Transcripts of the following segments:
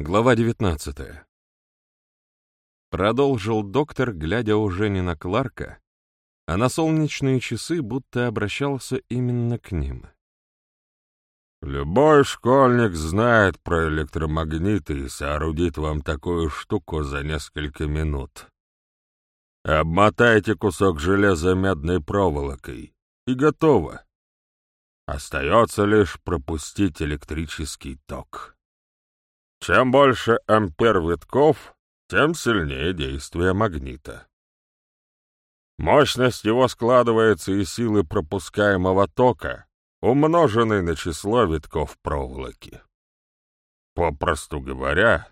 Глава 19. Продолжил доктор, глядя уже не на Кларка, а на солнечные часы, будто обращался именно к ним. «Любой школьник знает про электромагниты и соорудит вам такую штуку за несколько минут. Обмотайте кусок железа медной проволокой, и готово. Остается лишь пропустить электрический ток». Чем больше ампер витков, тем сильнее действие магнита. Мощность его складывается из силы пропускаемого тока, умноженной на число витков проволоки. Попросту говоря,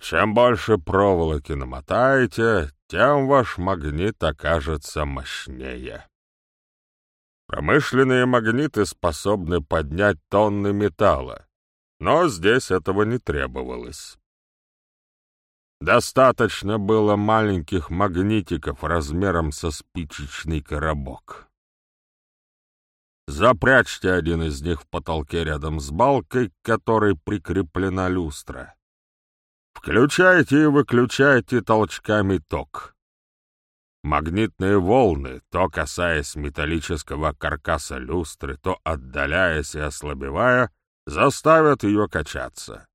чем больше проволоки намотаете, тем ваш магнит окажется мощнее. Промышленные магниты способны поднять тонны металла, но здесь этого не требовалось. Достаточно было маленьких магнитиков размером со спичечный коробок. Запрячьте один из них в потолке рядом с балкой, к которой прикреплена люстра. Включайте и выключайте толчками ток. Магнитные волны, то касаясь металлического каркаса люстры, то отдаляясь и ослабевая, заставят ее качаться.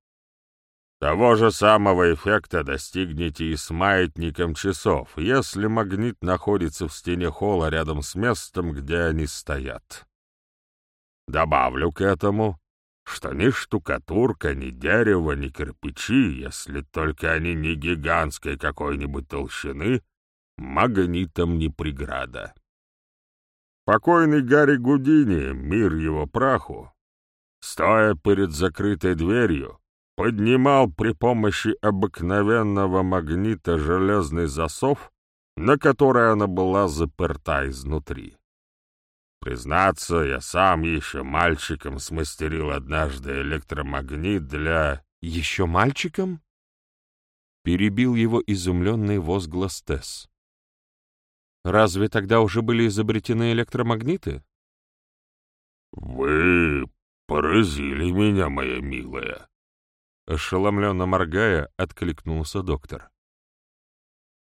Того же самого эффекта достигнете и с маятником часов, если магнит находится в стене холла рядом с местом, где они стоят. Добавлю к этому, что ни штукатурка, ни дерево, ни кирпичи, если только они не гигантской какой-нибудь толщины, магнитом не преграда. Покойный Гарри Гудини, мир его праху, стоя перед закрытой дверью, поднимал при помощи обыкновенного магнита железный засов, на который она была заперта изнутри. Признаться, я сам еще мальчиком смастерил однажды электромагнит для... «Еще мальчиком?» Перебил его изумленный возглас Тесс. «Разве тогда уже были изобретены электромагниты?» «Вы «Поразили меня, моя милая!» Ошеломленно моргая, откликнулся доктор.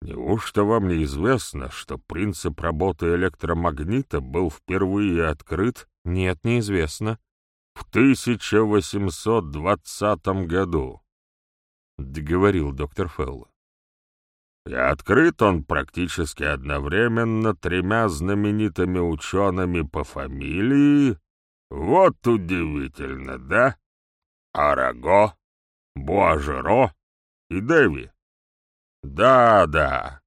«Неужто вам не известно, что принцип работы электромагнита был впервые открыт?» «Нет, неизвестно». «В 1820 году», — договорил доктор Фелл. И открыт он практически одновременно тремя знаменитыми учеными по фамилии вот удивительно, да? Араго, Буажеро и Дэви. Да-да.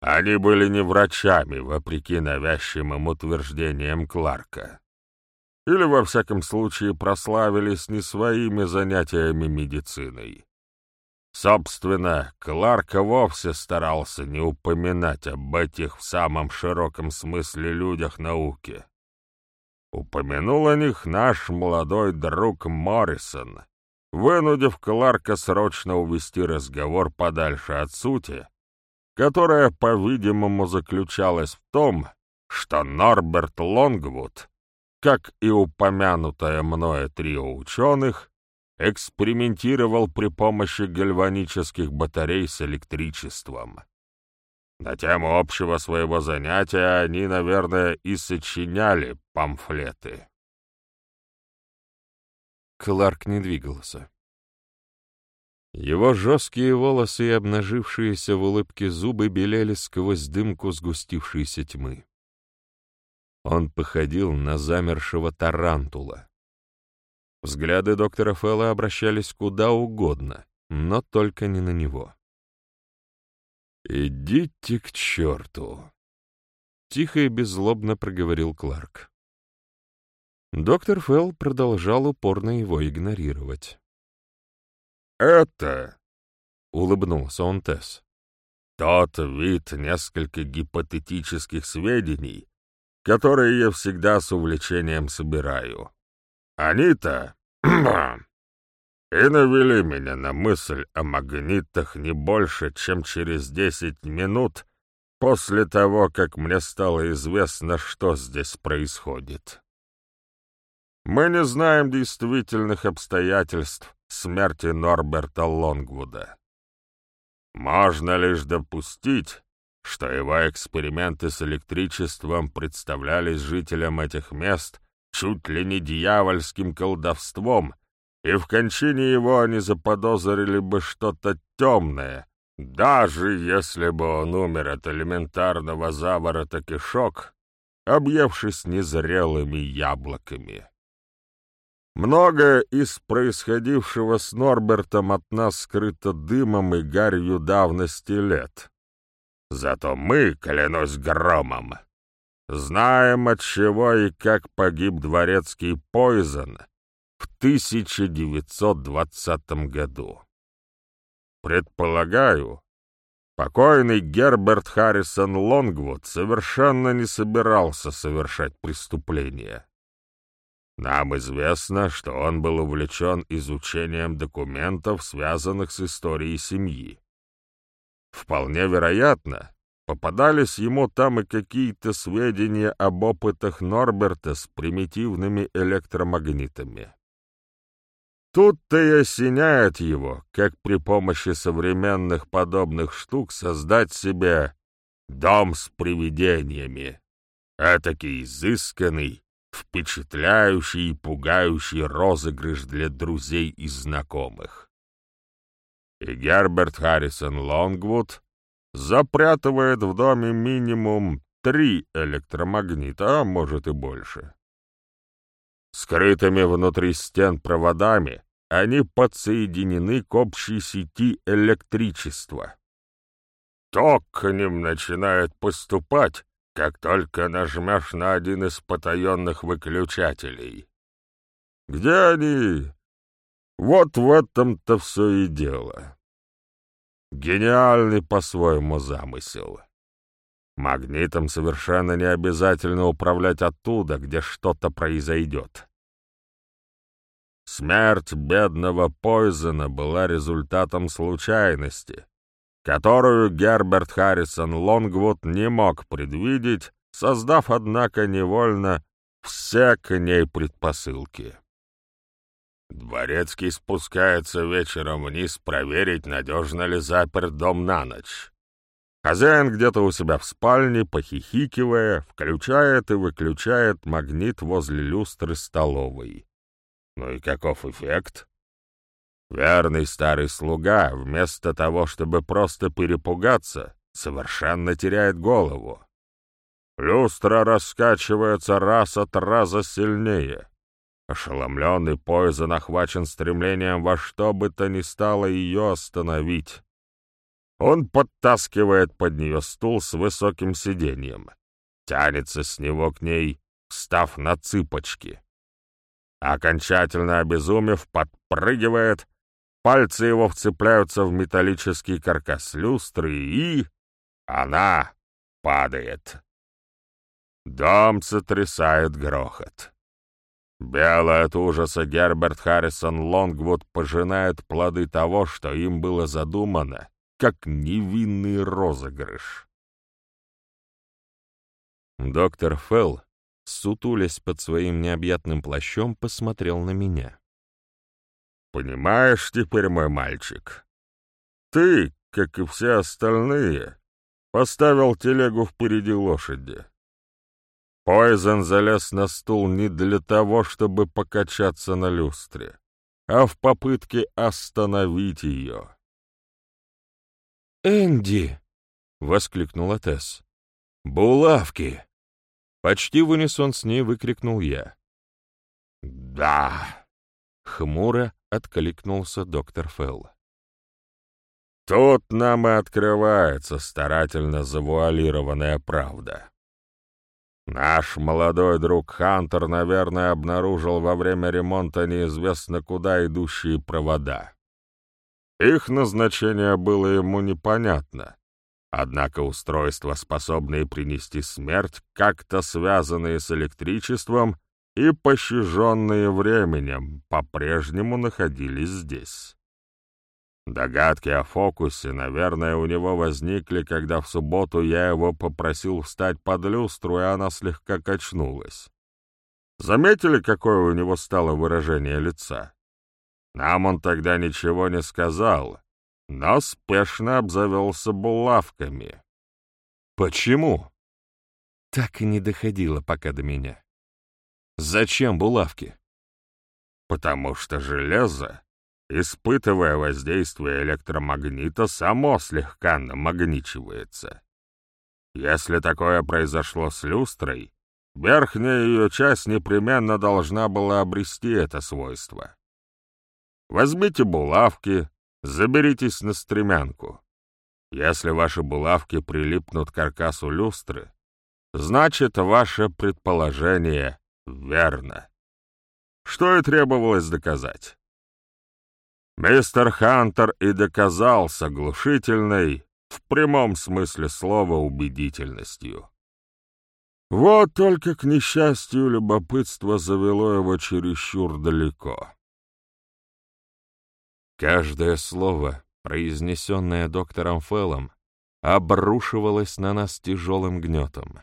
Они были не врачами, вопреки навязчивым утверждениям Кларка. Или, во всяком случае, прославились не своими занятиями медициной. Собственно, Кларк вовсе старался не упоминать об этих в самом широком смысле людях науки. Упомянул о них наш молодой друг Моррисон, вынудив Кларка срочно увести разговор подальше от сути, которая, по-видимому, заключалась в том, что Норберт Лонгвуд, как и упомянутое мною трио ученых, экспериментировал при помощи гальванических батарей с электричеством. На тему общего своего занятия они, наверное, и сочиняли памфлеты. Кларк не двигался. Его жесткие волосы и обнажившиеся в улыбке зубы белели сквозь дымку сгустившейся тьмы. Он походил на замершего тарантула. Взгляды доктора Фэлла обращались куда угодно, но только не на него. «Идите к черту!» — тихо и беззлобно проговорил Кларк. Доктор Фелл продолжал упорно его игнорировать. «Это...» — улыбнулся он Тесс. «Тот вид несколько гипотетических сведений, которые я всегда с увлечением собираю. Они-то и навели меня на мысль о магнитах не больше, чем через десять минут после того, как мне стало известно, что здесь происходит. Мы не знаем действительных обстоятельств, смерти Норберта Лонгвуда. Можно лишь допустить, что его эксперименты с электричеством представлялись жителям этих мест чуть ли не дьявольским колдовством, и в кончине его они заподозрили бы что-то темное, даже если бы он умер от элементарного заворота кишок, объевшись незрелыми яблоками. Многое из происходившего с Норбертом от нас скрыто дымом и гарью давности лет. Зато мы, клянусь громом, знаем, от чего и как погиб дворецкий Пойзен в 1920 году. Предполагаю, покойный Герберт Харрисон Лонгвуд совершенно не собирался совершать преступление. Нам известно, что он был увлечен изучением документов, связанных с историей семьи. Вполне вероятно, попадались ему там и какие-то сведения об опытах Норберта с примитивными электромагнитами. Тут-то и осеняет его, как при помощи современных подобных штук создать себе дом с привидениями. Этакий изысканный, впечатляющий и пугающий розыгрыш для друзей и знакомых. И Герберт Харрисон Лонгвуд запрятывает в доме минимум три электромагнита, а может и больше. Скрытыми внутри стен проводами они подсоединены к общей сети электричества. Ток к ним начинает поступать, как только нажмешь на один из потаенных выключателей. Где они? Вот в этом-то все и дело. Гениальный по-своему замысел. Магнитом совершенно не обязательно управлять оттуда, где что-то произойдет. Смерть бедного Пойзена была результатом случайности, которую Герберт Харрисон Лонгвуд не мог предвидеть, создав, однако, невольно все к ней предпосылки. Дворецкий спускается вечером вниз проверить, надежно ли заперт дом на ночь. Хозяин где-то у себя в спальне, похихикивая, включает и выключает магнит возле люстры столовой. Ну и каков эффект? Верный старый слуга, вместо того, чтобы просто перепугаться, совершенно теряет голову. Люстра раскачивается раз от раза сильнее. Ошеломленный Пойзен охвачен стремлением во что бы то ни стало ее остановить. Он подтаскивает под нее стул с высоким сиденьем, тянется с него к ней, встав на цыпочки. Окончательно обезумев, подпрыгивает, пальцы его вцепляются в металлический каркас люстры, и... она падает. Дом сотрясает грохот. Белый от ужаса Герберт Харрисон Лонгвуд пожинает плоды того, что им было задумано, как невинный розыгрыш. Доктор Фелл сутулясь под своим необъятным плащом, посмотрел на меня. «Понимаешь теперь, мой мальчик, ты, как и все остальные, поставил телегу впереди лошади. Пойзен залез на стул не для того, чтобы покачаться на люстре, а в попытке остановить ее». «Энди!» — воскликнула Тесс. «Булавки!» Почти в унисон с ней выкрикнул я. «Да!» — хмуро откликнулся доктор Фелл. «Тут нам и открывается старательно завуалированная правда. Наш молодой друг Хантер, наверное, обнаружил во время ремонта неизвестно куда идущие провода. Их назначение было ему непонятно, Однако устройства, способные принести смерть, как-то связанные с электричеством и пощаженные временем, по-прежнему находились здесь. Догадки о фокусе, наверное, у него возникли, когда в субботу я его попросил встать под люстру, и она слегка качнулась. Заметили, какое у него стало выражение лица? Нам он тогда ничего не сказал, но спешно обзавелся булавками. Почему? Так и не доходило пока до меня. Зачем булавки? Потому что железо, испытывая воздействие электромагнита, само слегка намагничивается. Если такое произошло с люстрой, верхняя ее часть непременно должна была обрести это свойство. Возьмите булавки, заберитесь на стремянку. Если ваши булавки прилипнут к каркасу люстры, значит, ваше предположение верно. Что и требовалось доказать. Мистер Хантер и доказал с оглушительной, в прямом смысле слова, убедительностью. Вот только, к несчастью, любопытство завело его чересчур далеко. Каждое слово, произнесенное доктором Феллом, обрушивалось на нас тяжелым гнетом.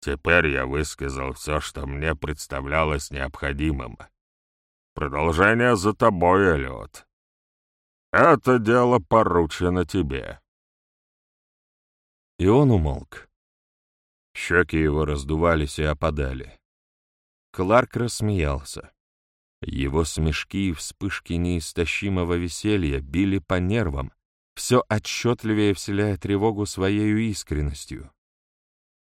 Теперь я высказал все, что мне представлялось необходимым. Продолжение за тобой, Эллиот. Это дело поручено тебе. И он умолк. Щеки его раздувались и опадали. Кларк рассмеялся. Его смешки и вспышки неистощимого веселья били по нервам, все отчетливее вселяя тревогу своей искренностью.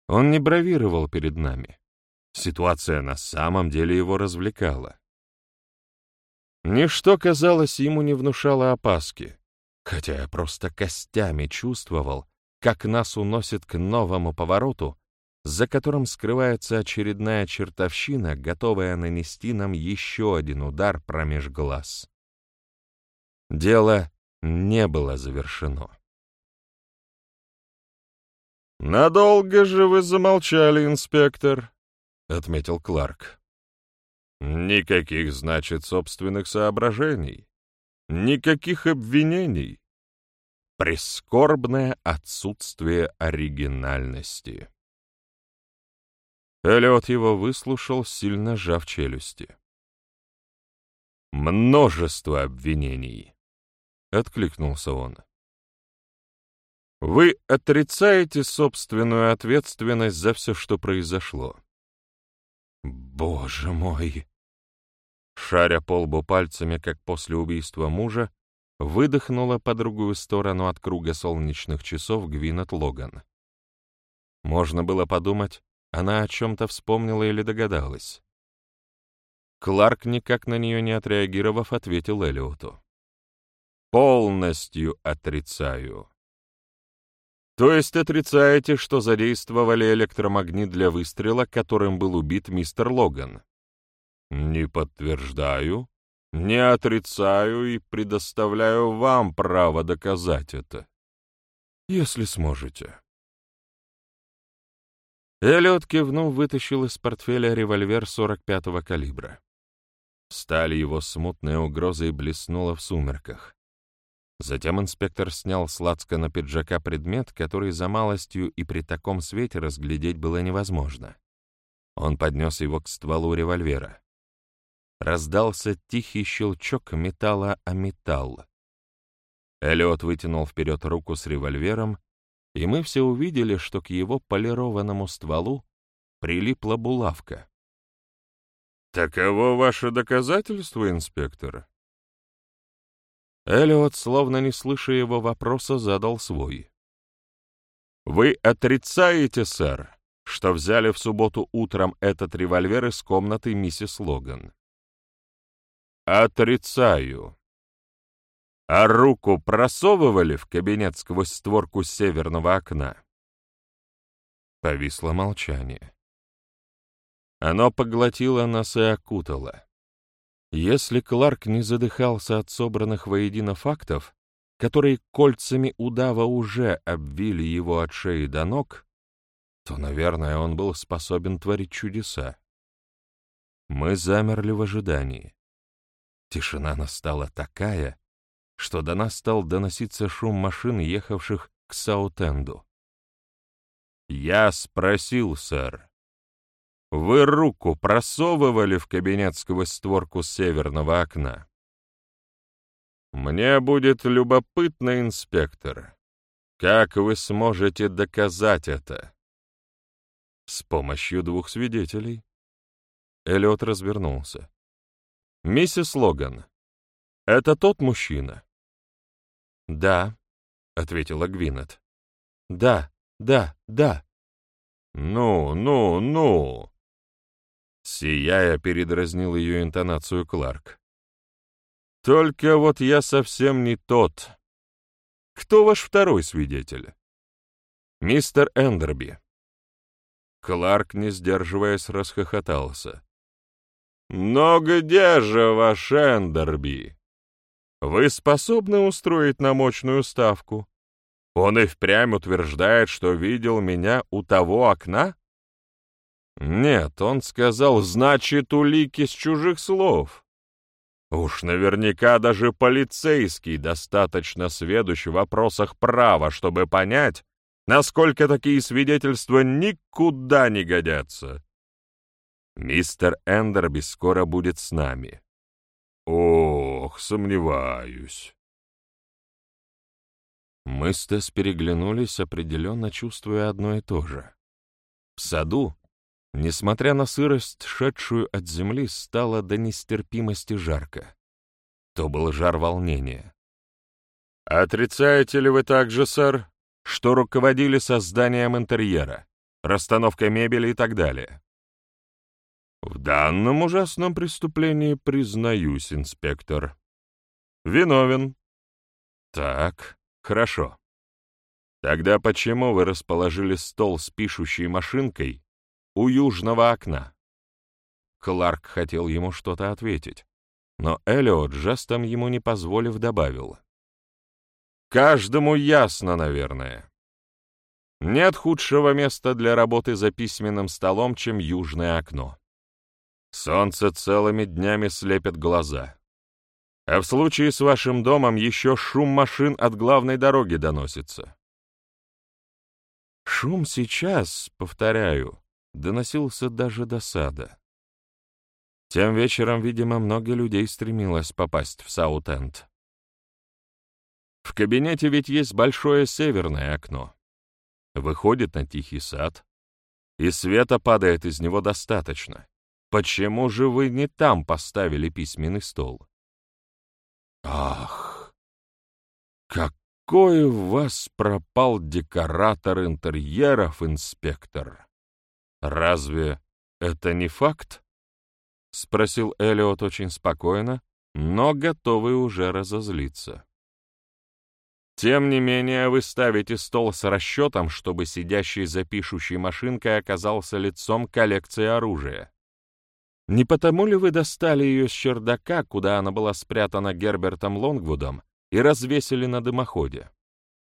Он не бравировал перед нами. Ситуация на самом деле его развлекала. Ничто, казалось, ему не внушало опаски, хотя я просто костями чувствовал, как нас уносит к новому повороту, за которым скрывается очередная чертовщина, готовая нанести нам еще один удар промеж глаз. Дело не было завершено. «Надолго же вы замолчали, инспектор», — отметил Кларк. «Никаких, значит, собственных соображений, никаких обвинений. Прискорбное отсутствие оригинальности». Эллиот его выслушал, сильно сжав челюсти. «Множество обвинений», — откликнулся он. «Вы отрицаете собственную ответственность за все, что произошло». «Боже мой!» Шаря по лбу пальцами, как после убийства мужа, выдохнула по другую сторону от круга солнечных часов Гвинет Логан. Можно было подумать, она о чем-то вспомнила или догадалась. Кларк, никак на нее не отреагировав, ответил Элиоту. «Полностью отрицаю». «То есть отрицаете, что задействовали электромагнит для выстрела, которым был убит мистер Логан?» «Не подтверждаю, не отрицаю и предоставляю вам право доказать это, если сможете». Эллиот кивнув, вытащил из портфеля револьвер 45-го калибра. Сталь его смутной угрозой блеснула в сумерках. Затем инспектор снял с на пиджака предмет, который за малостью и при таком свете разглядеть было невозможно. Он поднес его к стволу револьвера. Раздался тихий щелчок металла о металл. Эллиот вытянул вперед руку с револьвером и мы все увидели, что к его полированному стволу прилипла булавка. «Таково ваше доказательство, инспектор?» Эллиот, словно не слыша его вопроса, задал свой. «Вы отрицаете, сэр, что взяли в субботу утром этот револьвер из комнаты миссис Логан?» «Отрицаю», а руку просовывали в кабинет сквозь створку северного окна. Повисло молчание. Оно поглотило нас и окутало. Если Кларк не задыхался от собранных воедино фактов, которые кольцами удава уже обвили его от шеи до ног, то, наверное, он был способен творить чудеса. Мы замерли в ожидании. Тишина настала такая, что до нас стал доноситься шум машин, ехавших к Саутенду. «Я спросил, сэр, вы руку просовывали в кабинет сквозь створку северного окна?» Мне будет любопытно, инспектор, как вы сможете доказать это? С помощью двух свидетелей. Эллиот развернулся. «Миссис Логан, это тот мужчина?» «Да», — ответила Гвинет. «Да, да, да». «Ну, ну, ну!» Сияя, передразнил ее интонацию Кларк. «Только вот я совсем не тот. Кто ваш второй свидетель?» «Мистер Эндерби». Кларк, не сдерживаясь, расхохотался. «Но где же ваш Эндерби? Вы способны устроить нам мощную ставку? Он и впрямь утверждает, что видел меня у того окна?» «Нет, он сказал, значит, улики с чужих слов». Уж наверняка даже полицейский достаточно сведущ в вопросах права, чтобы понять, насколько такие свидетельства никуда не годятся. Мистер Эндерби скоро будет с нами. Ох, сомневаюсь. Мы с Тесс переглянулись, определенно чувствуя одно и то же. В саду, несмотря на сырость, шедшую от земли, стало до нестерпимости жарко. То был жар волнения. «Отрицаете ли вы также, сэр, что руководили созданием интерьера, расстановкой мебели и так далее?» «В данном ужасном преступлении признаюсь, инспектор. Виновен». «Так, хорошо. Тогда почему вы расположили стол с пишущей машинкой у южного окна?» Кларк хотел ему что-то ответить, но Эллиот жестом ему не позволив добавил. «Каждому ясно, наверное. Нет худшего места для работы за письменным столом, чем южное окно. Солнце целыми днями слепит глаза. А в случае с вашим домом еще шум машин от главной дороги доносится. Шум сейчас, повторяю, доносился даже до сада. Тем вечером, видимо, много людей стремилось попасть в Саут-Энд. В кабинете ведь есть большое северное окно. Выходит на тихий сад, и света падает из него достаточно. Почему же вы не там поставили письменный стол? Ах, какой у вас пропал декоратор интерьеров, инспектор! Разве это не факт? Спросил Эллиот очень спокойно, но готовый уже разозлиться. Тем не менее, вы ставите стол с расчетом, чтобы сидящий за пишущей машинкой оказался лицом коллекции оружия. Не потому ли вы достали ее с чердака, куда она была спрятана Гербертом Лонгвудом, и развесили на дымоходе?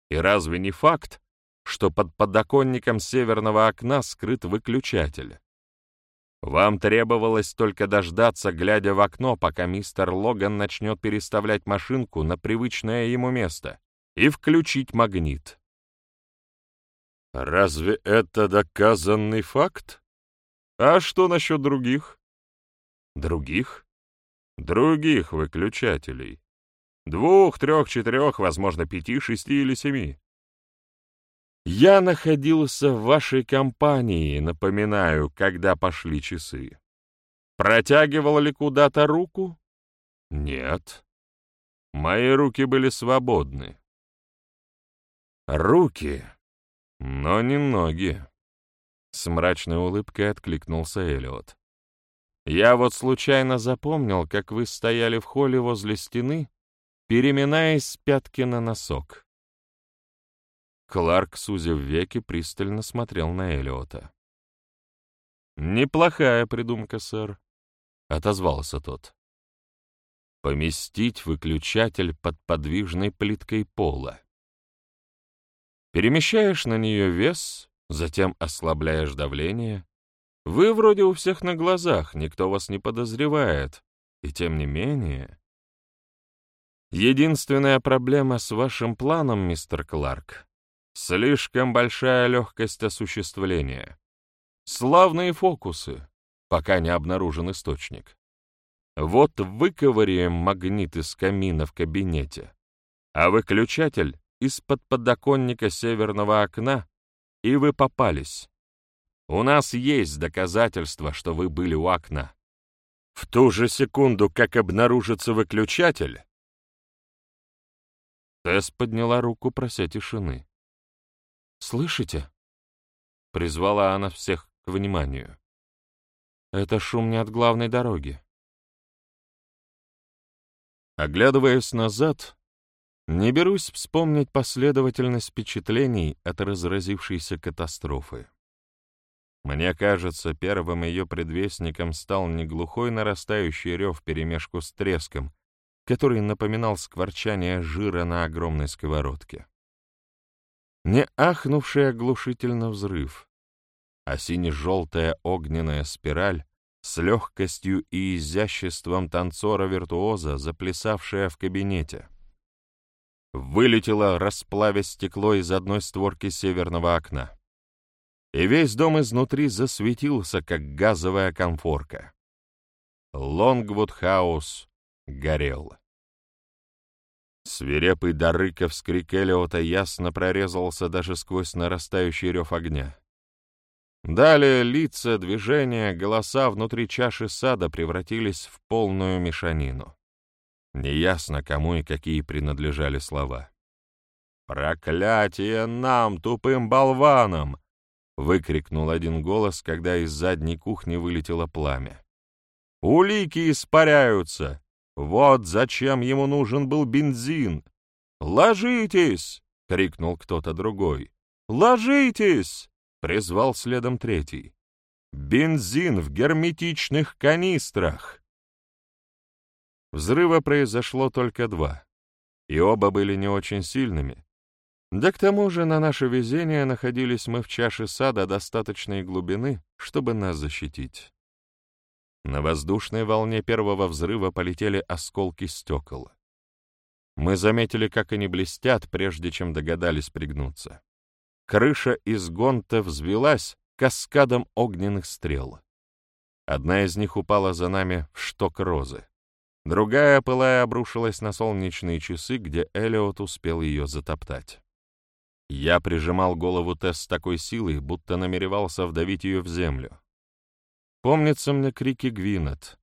И разве не факт, что под подоконником северного окна скрыт выключатель? Вам требовалось только дождаться, глядя в окно, пока мистер Логан начнет переставлять машинку на привычное ему место, и включить магнит. Разве это доказанный факт? А что насчет других? Других? Других выключателей. Двух, трех, четырех, возможно, пяти, шести или семи. Я находился в вашей компании, напоминаю, когда пошли часы. Протягивал ли куда-то руку? Нет. Мои руки были свободны. Руки, но не ноги. С мрачной улыбкой откликнулся Элиот. Я вот случайно запомнил, как вы стояли в холле возле стены, переминаясь с пятки на носок. Кларк, сузив веки, пристально смотрел на Элиота. «Неплохая придумка, сэр», — отозвался тот. «Поместить выключатель под подвижной плиткой пола. Перемещаешь на нее вес, затем ослабляешь давление, вы вроде у всех на глазах, никто вас не подозревает. И тем не менее... Единственная проблема с вашим планом, мистер Кларк, слишком большая легкость осуществления. Славные фокусы, пока не обнаружен источник. Вот выковыряем магнит из камина в кабинете, а выключатель из-под подоконника северного окна, и вы попались. У нас есть доказательства, что вы были у окна. В ту же секунду, как обнаружится выключатель... Тесс подняла руку, прося тишины. «Слышите?» — призвала она всех к вниманию. «Это шум не от главной дороги. Оглядываясь назад, не берусь вспомнить последовательность впечатлений от разразившейся катастрофы. Мне кажется, первым ее предвестником стал не глухой нарастающий рев вперемешку с треском, который напоминал скворчание жира на огромной сковородке. Не ахнувший оглушительно взрыв, а сине-желтая огненная спираль, с легкостью и изяществом танцора-виртуоза, заплясавшая в кабинете. Вылетела, расплавя стекло из одной створки северного окна. И весь дом изнутри засветился, как газовая конфорка. Лонгвуд-хаус горел. Свирепый до рыков вскрик Элиота ясно прорезался даже сквозь нарастающий рев огня. Далее лица, движения, голоса внутри чаши сада превратились в полную мешанину. Неясно, кому и какие принадлежали слова. «Проклятие нам, тупым болванам!» — выкрикнул один голос, когда из задней кухни вылетело пламя. «Улики испаряются! Вот зачем ему нужен был бензин! Ложитесь!» — крикнул кто-то другой. «Ложитесь!» призвал следом третий. «Бензин в герметичных канистрах!» Взрыва произошло только два, и оба были не очень сильными. Да к тому же на наше везение находились мы в чаше сада достаточной глубины, чтобы нас защитить. На воздушной волне первого взрыва полетели осколки стекол. Мы заметили, как они блестят, прежде чем догадались пригнуться. Крыша из гонта взвелась каскадом огненных стрел. Одна из них упала за нами в шток розы. Другая, пылая, обрушилась на солнечные часы, где Элиот успел ее затоптать. Я прижимал голову Тесс с такой силой, будто намеревался вдавить ее в землю. Помнится мне крики Гвинет.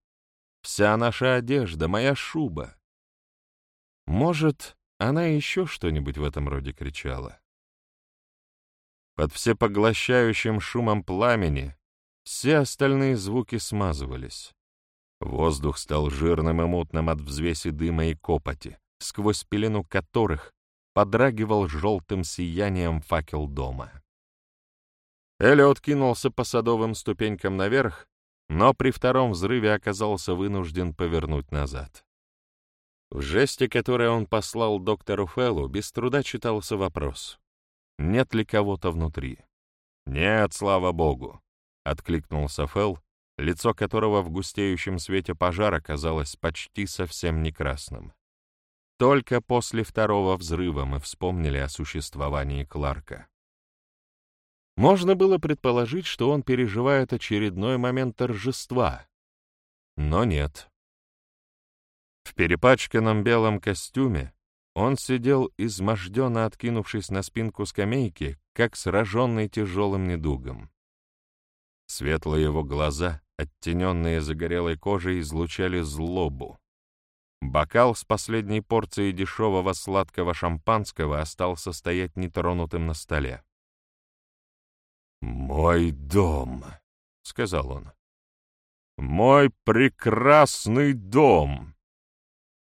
«Вся наша одежда, моя шуба!» Может, она еще что-нибудь в этом роде кричала. Под всепоглощающим шумом пламени все остальные звуки смазывались. Воздух стал жирным и мутным от взвеси дыма и копоти, сквозь пелену которых подрагивал желтым сиянием факел дома. Эллиот кинулся по садовым ступенькам наверх, но при втором взрыве оказался вынужден повернуть назад. В жесте, который он послал доктору Феллу, без труда читался вопрос нет ли кого-то внутри. «Нет, слава богу», — откликнулся Фэл, лицо которого в густеющем свете пожара казалось почти совсем не красным. Только после второго взрыва мы вспомнили о существовании Кларка. Можно было предположить, что он переживает очередной момент торжества. Но нет. В перепачканном белом костюме, он сидел, изможденно откинувшись на спинку скамейки, как сраженный тяжелым недугом. Светлые его глаза, оттененные загорелой кожей, излучали злобу. Бокал с последней порцией дешевого сладкого шампанского остался стоять нетронутым на столе. «Мой дом», — сказал он. «Мой прекрасный дом!»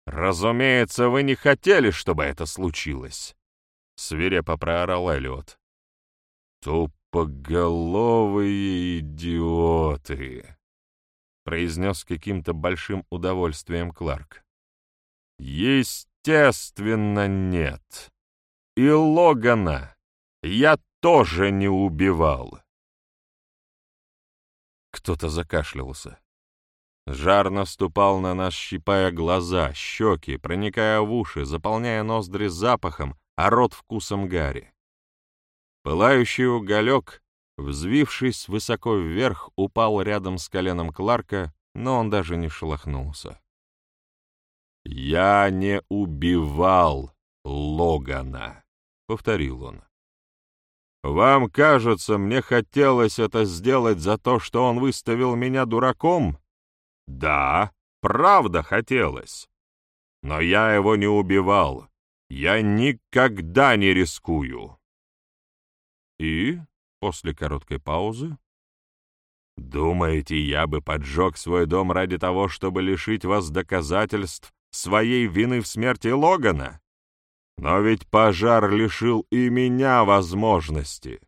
«Разумеется, вы не хотели, чтобы это случилось!» — свирепо проорал Эллиот. «Тупоголовые идиоты!» — произнес каким-то большим удовольствием Кларк. «Естественно, нет. И Логана я тоже не убивал!» Кто-то закашлялся. Жар наступал на нас, щипая глаза, щеки, проникая в уши, заполняя ноздри запахом, а рот вкусом гари. Пылающий уголек, взвившись высоко вверх, упал рядом с коленом Кларка, но он даже не шелохнулся. «Я не убивал Логана», — повторил он. «Вам кажется, мне хотелось это сделать за то, что он выставил меня дураком? Да, правда хотелось. Но я его не убивал. Я никогда не рискую». И, после короткой паузы, «Думаете, я бы поджег свой дом ради того, чтобы лишить вас доказательств своей вины в смерти Логана? Но ведь пожар лишил и меня возможности.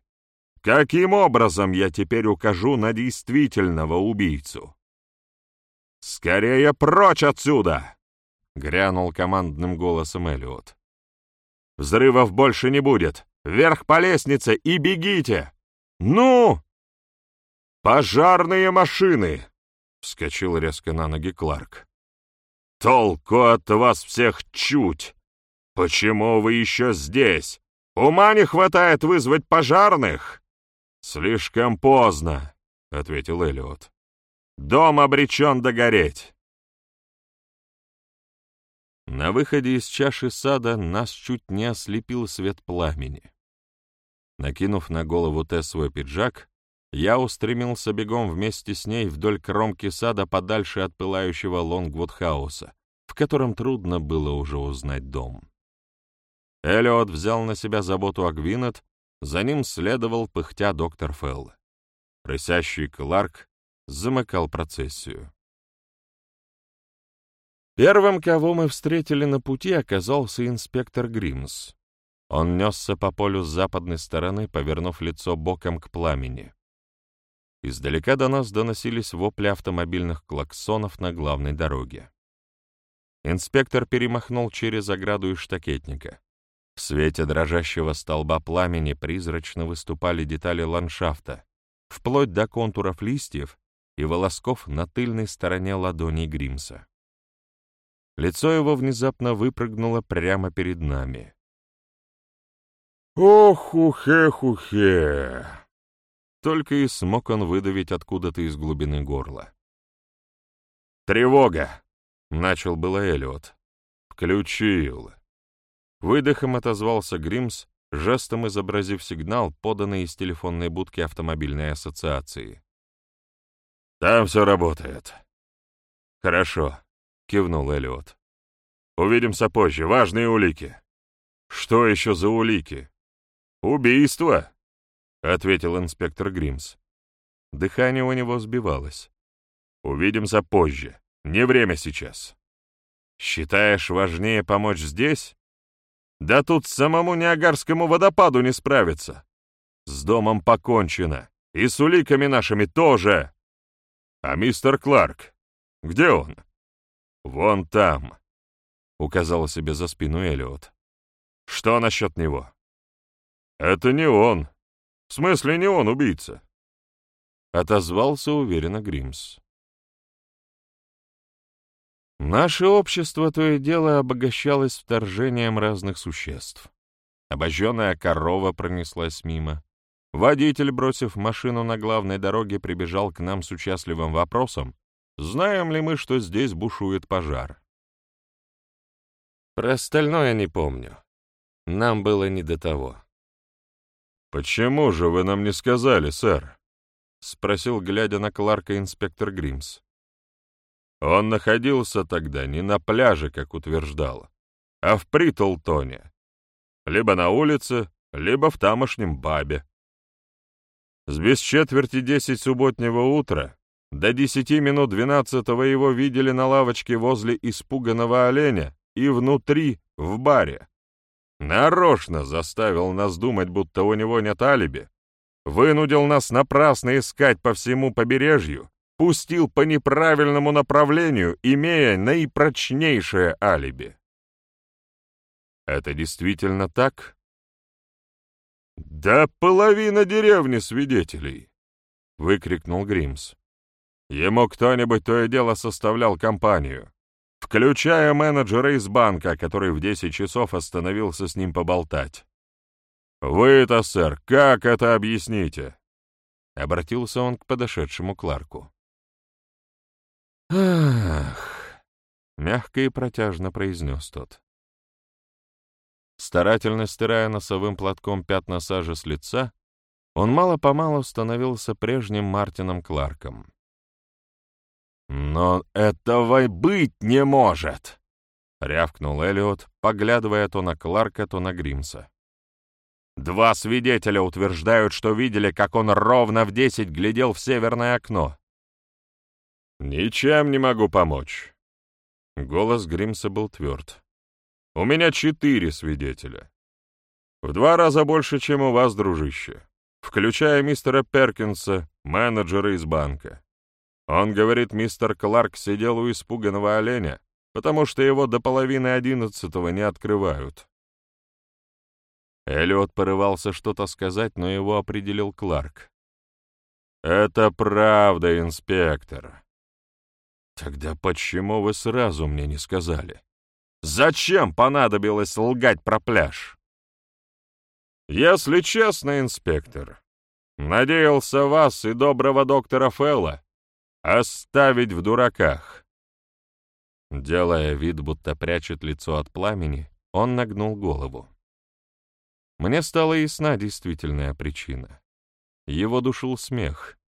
Каким образом я теперь укажу на действительного убийцу? «Скорее прочь отсюда!» — грянул командным голосом Элиот. «Взрывов больше не будет! Вверх по лестнице и бегите! Ну!» «Пожарные машины!» — вскочил резко на ноги Кларк. «Толку от вас всех чуть! Почему вы еще здесь? Ума не хватает вызвать пожарных?» «Слишком поздно», — ответил Элиот. «Дом обречен догореть». На выходе из чаши сада нас чуть не ослепил свет пламени. Накинув на голову Тесс свой пиджак, я устремился бегом вместе с ней вдоль кромки сада подальше от пылающего Лонгвуд-хауса, в котором трудно было уже узнать дом. Эллиот взял на себя заботу о Гвинет, за ним следовал пыхтя доктор Фелл. Рысящий Кларк замыкал процессию. Первым, кого мы встретили на пути, оказался инспектор Гримс. Он несся по полю с западной стороны, повернув лицо боком к пламени. Издалека до нас доносились вопли автомобильных клаксонов на главной дороге. Инспектор перемахнул через ограду из штакетника. В свете дрожащего столба пламени призрачно выступали детали ландшафта, вплоть до контуров листьев и волосков на тыльной стороне ладоней Гримса. Лицо его внезапно выпрыгнуло прямо перед нами. «Ох-ухе-хухе!» Только и смог он выдавить откуда-то из глубины горла. «Тревога!» — начал было Эллиот. «Включил!» Выдохом отозвался Гримс, жестом изобразив сигнал, поданный из телефонной будки автомобильной ассоциации. «Там все работает». «Хорошо», — кивнул Эллиот. «Увидимся позже. Важные улики». «Что еще за улики?» «Убийство», — ответил инспектор Гримс. Дыхание у него сбивалось. «Увидимся позже. Не время сейчас». «Считаешь важнее помочь здесь?» «Да тут самому Ниагарскому водопаду не справиться. С домом покончено. И с уликами нашими тоже. А мистер Кларк? Где он?» «Вон там», — указал себе за спину Элиот. «Что насчет него?» «Это не он», в смысле, не он убийца?» Отозвался уверенно Гримс. Наше общество то и дело обогащалось вторжением разных существ. Обожженная корова пронеслась мимо. Водитель, бросив машину на главной дороге, прибежал к нам с участливым вопросом, знаем ли мы, что здесь бушует пожар. Про остальное не помню. Нам было не до того. «Почему же вы нам не сказали, сэр?» — спросил, глядя на Кларка инспектор Гримс. Он находился тогда не на пляже, как утверждал, а в Притлтоне, либо на улице, либо в тамошнем бабе. С без четверти десять субботнего утра до десяти минут двенадцатого его видели на лавочке возле испуганного оленя и внутри, в баре. Нарочно заставил нас думать, будто у него нет алиби. Вынудил нас напрасно искать по всему побережью, пустил по неправильному направлению, имея наипрочнейшее алиби. Это действительно так? «Да половина деревни свидетелей!» — выкрикнул Гримс. Ему кто-нибудь то и дело составлял компанию включая менеджера из банка, который в 10 часов остановился с ним поболтать. «Вы-то, сэр, как это объясните?» Обратился он к подошедшему Кларку. «Ах!» — мягко и протяжно произнес тот. Старательно стирая носовым платком пятна сажи с лица, он мало-помалу становился прежним Мартином Кларком. «Но этого быть не может!» — рявкнул Эллиот, поглядывая то на Кларка, то на Гримса. «Два свидетеля утверждают, что видели, как он ровно в десять глядел в северное окно». «Ничем не могу помочь». Голос Гримса был тверд. «У меня четыре свидетеля. В два раза больше, чем у вас, дружище включая мистера Перкинса, менеджера из банка. Он говорит, мистер Кларк сидел у испуганного оленя, потому что его до половины одиннадцатого не открывают. Эллиот порывался что-то сказать, но его определил Кларк. «Это правда, инспектор». «Тогда почему вы сразу мне не сказали? Зачем понадобилось лгать про пляж?» Если честно, инспектор, надеялся вас и доброго доктора Фелла оставить в дураках. Делая вид, будто прячет лицо от пламени, он нагнул голову. Мне стала ясна действительная причина. Его душил смех.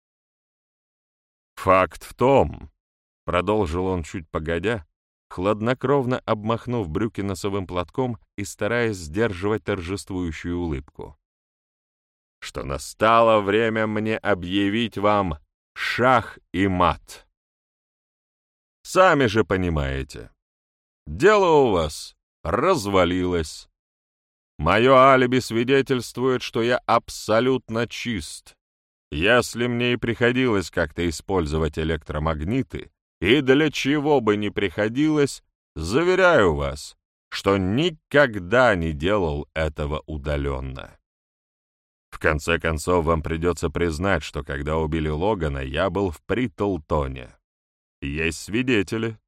«Факт в том», — продолжил он чуть погодя, хладнокровно обмахнув брюки носовым платком и стараясь сдерживать торжествующую улыбку. «Что настало время мне объявить вам шах и мат. Сами же понимаете, дело у вас развалилось. Мое алиби свидетельствует, что я абсолютно чист. Если мне и приходилось как-то использовать электромагниты, и для чего бы ни приходилось, заверяю вас, что никогда не делал этого удаленно. Конце концов, вам придется признать, что когда убили Логана, я был в Притлтоне. Есть свидетели.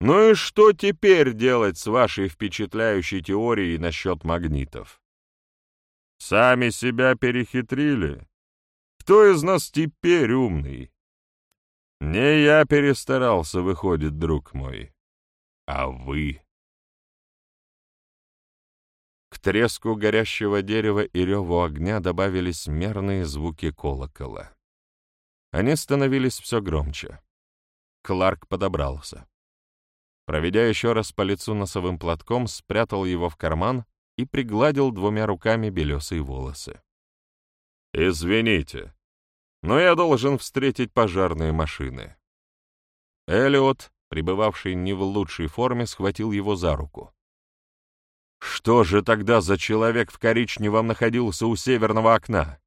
Ну и что теперь делать с вашей впечатляющей теорией насчет магнитов? Сами себя перехитрили? Кто из нас теперь умный? Не я перестарался, выходит, друг мой, а вы. К треску горящего дерева и реву огня добавились мерные звуки колокола. Они становились все громче. Кларк подобрался. Проведя еще раз по лицу носовым платком, спрятал его в карман и пригладил двумя руками белесые волосы. «Извините», но я должен встретить пожарные машины. Элиот, пребывавший не в лучшей форме, схватил его за руку. Что же тогда за человек в коричневом находился у северного окна?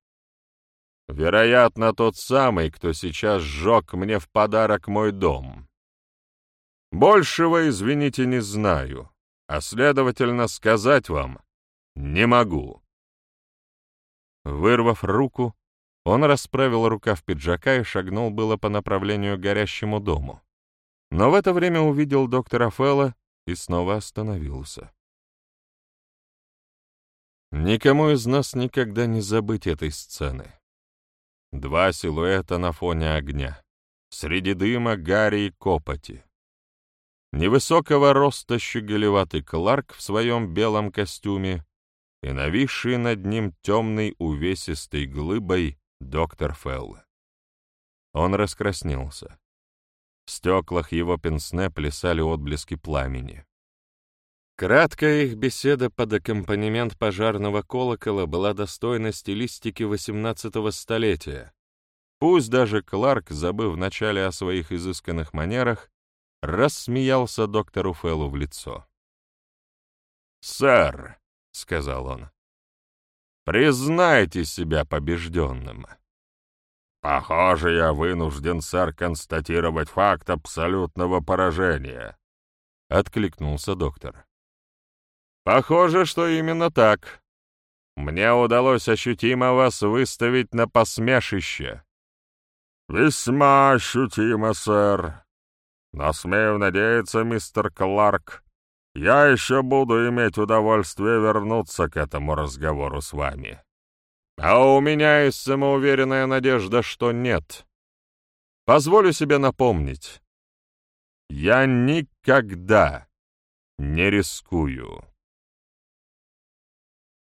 Вероятно, тот самый, кто сейчас сжег мне в подарок мой дом. Большего, извините, не знаю, а, следовательно, сказать вам не могу. Вырвав руку, он расправил рукав пиджака и шагнул было по направлению к горящему дому. Но в это время увидел доктора Фелла и снова остановился. Никому из нас никогда не забыть этой сцены. Два силуэта на фоне огня. Среди дыма, гари и копоти. Невысокого роста щеголеватый Кларк в своем белом костюме и нависший над ним темной увесистой глыбой доктор Фелл. Он раскраснелся. В стеклах его пенсне плясали отблески пламени. Краткая их беседа под аккомпанемент пожарного колокола была достойна стилистики XVIII столетия. Пусть даже Кларк, забыв вначале о своих изысканных манерах, рассмеялся доктору Феллу в лицо. «Сэр», — сказал он, Признайте себя побежденным. Похоже, я вынужден, сэр, констатировать факт абсолютного поражения, — откликнулся доктор. Похоже, что именно так. Мне удалось ощутимо вас выставить на посмешище. Весьма ощутимо, сэр. Но смею надеяться, мистер Кларк, я еще буду иметь удовольствие вернуться к этому разговору с вами. А у меня есть самоуверенная надежда, что нет. Позволю себе напомнить. Я никогда не рискую.